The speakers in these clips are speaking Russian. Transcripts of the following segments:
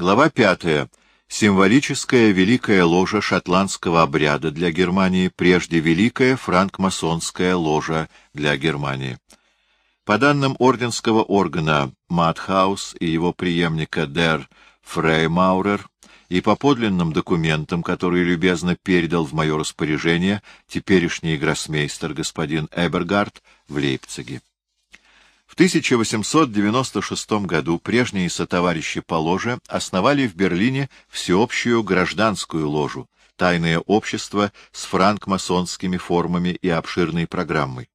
Глава пятая. Символическая Великая Ложа шотландского обряда для Германии, прежде Великая франкмасонская ложа для Германии. По данным орденского органа Матхаус и его преемника Дер Фреймаурер, и по подлинным документам, которые любезно передал в мое распоряжение теперешний гроссмейстер господин Эбергард в Лейпциге. В 1896 году прежние сотоварищи по ложе основали в Берлине всеобщую гражданскую ложу, тайное общество с франкмасонскими формами и обширной программой.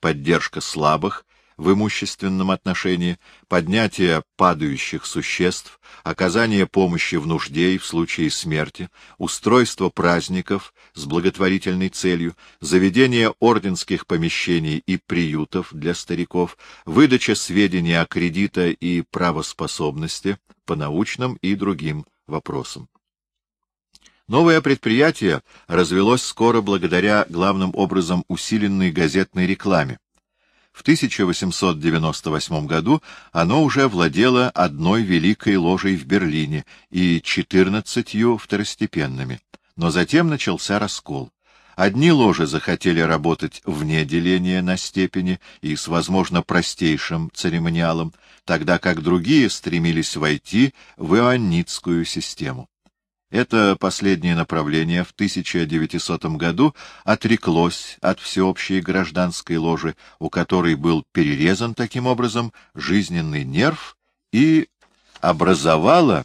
Поддержка слабых, в имущественном отношении, поднятие падающих существ, оказание помощи в нужде и в случае смерти, устройство праздников с благотворительной целью, заведение орденских помещений и приютов для стариков, выдача сведений о кредита и правоспособности по научным и другим вопросам. Новое предприятие развелось скоро благодаря главным образом усиленной газетной рекламе в 1898 году оно уже владело одной великой ложей в Берлине и четырнадцатью второстепенными. Но затем начался раскол. Одни ложи захотели работать вне деления на степени и с, возможно, простейшим церемониалом, тогда как другие стремились войти в иоаннитскую систему. Это последнее направление в 1900 году отреклось от всеобщей гражданской ложи, у которой был перерезан таким образом жизненный нерв и образовало